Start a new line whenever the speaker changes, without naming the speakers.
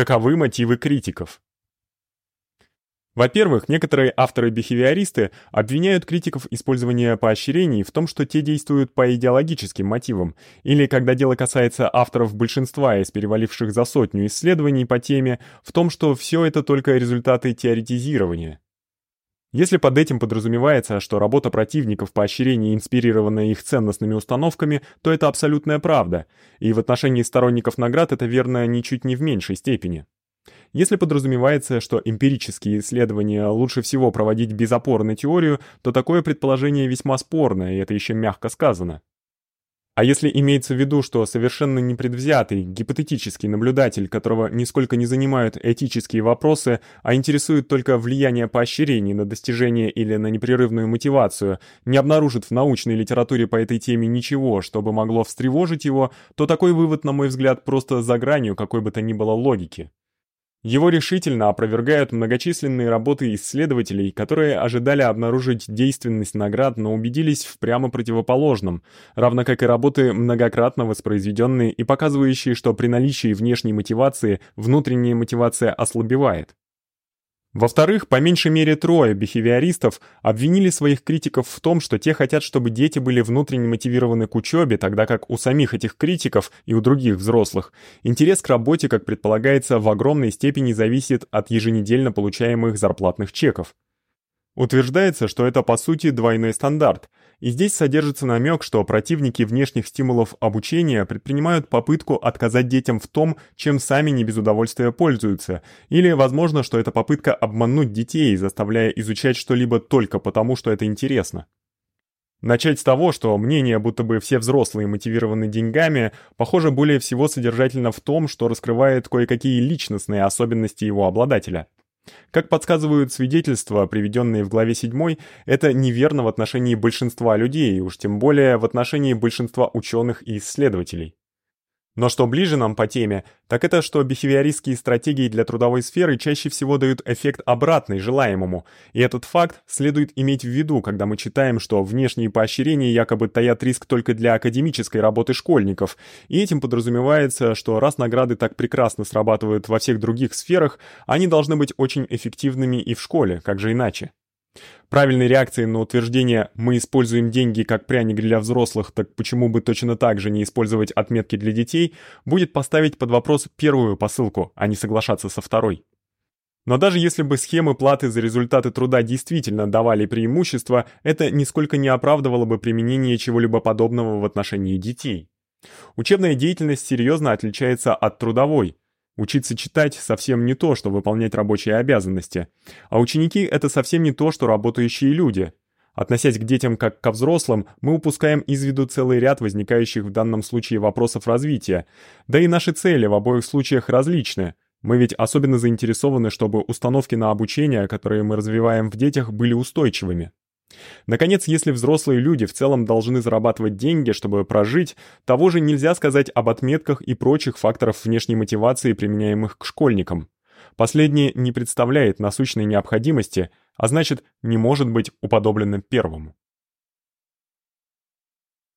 Каковы мотивы критиков? Во-первых, некоторые авторы-бихевиористы обвиняют критиков использования поощрений в том, что те действуют по идеологическим мотивам, или когда дело касается авторов большинства из переваливших за сотню исследований по теме, в том, что всё это только результаты теоретизирования. Если под этим подразумевается, что работа противников поощрения инспирирована их ценностными установками, то это абсолютная правда, и в отношении сторонников наград это верно ничуть не в меньшей степени. Если подразумевается, что эмпирические исследования лучше всего проводить без опоры на теорию, то такое предположение весьма спорное, и это ещё мягко сказано. А если имеется в виду, что совершенно непредвзятый, гипотетический наблюдатель, которого нисколько не занимают этические вопросы, а интересует только влияние поощрений на достижение или на непрерывную мотивацию, не обнаружит в научной литературе по этой теме ничего, что бы могло встревожить его, то такой вывод, на мой взгляд, просто за гранью какой бы то ни было логики. Его решительно опровергают многочисленные работы исследователей, которые ожидали обнаружить действенность наград, но убедились в прямо противоположном, равно как и работы, многократно воспроизведённые и показывающие, что при наличии внешней мотивации внутренняя мотивация ослабевает. Во-вторых, по меньшей мере трое бихевиористов обвинили своих критиков в том, что те хотят, чтобы дети были внутренне мотивированы к учёбе, тогда как у самих этих критиков и у других взрослых интерес к работе, как предполагается, в огромной степени зависит от еженедельно получаемых зарплатных чеков. Утверждается, что это по сути двойной стандарт, и здесь содержится намёк, что противники внешних стимулов обучения предпринимают попытку отказать детям в том, чем сами не без удовольствия пользуются, или возможно, что это попытка обмануть детей, заставляя изучать что-либо только потому, что это интересно. Начать с того, что мнение, будто бы все взрослые мотивированы деньгами, похоже более всего содержательно в том, что раскрывает кое-какие личностные особенности его обладателя. Как подсказывают свидетельства, приведенные в главе 7, это неверно в отношении большинства людей, уж тем более в отношении большинства ученых и исследователей. Но что ближе нам по теме, так это что бихевиористские стратегии для трудовой сферы чаще всего дают эффект обратный желаемому, и этот факт следует иметь в виду, когда мы читаем, что внешние поощрения якобы таят риск только для академической работы школьников, и этим подразумевается, что раз награды так прекрасно срабатывают во всех других сферах, они должны быть очень эффективными и в школе, как же иначе? Правильной реакцией на утверждение «мы используем деньги как пряник для взрослых, так почему бы точно так же не использовать отметки для детей» будет поставить под вопрос первую посылку, а не соглашаться со второй. Но даже если бы схемы платы за результаты труда действительно давали преимущество, это нисколько не оправдывало бы применение чего-либо подобного в отношении детей. Учебная деятельность серьезно отличается от трудовой, Учиться читать совсем не то, что выполнять рабочие обязанности, а ученики это совсем не то, что работающие люди. Относясь к детям как ко взрослым, мы упускаем из виду целый ряд возникающих в данном случае вопросов развития. Да и наши цели в обоих случаях различны. Мы ведь особенно заинтересованы, чтобы установки на обучение, которые мы развиваем в детях, были устойчивыми. Наконец, если взрослые люди в целом должны зарабатывать деньги, чтобы прожить, того же нельзя сказать об отметках и прочих факторов внешней мотивации, применяемых к школьникам. Последнее не представляет насущной необходимости, а значит, не может быть уподоблено первому.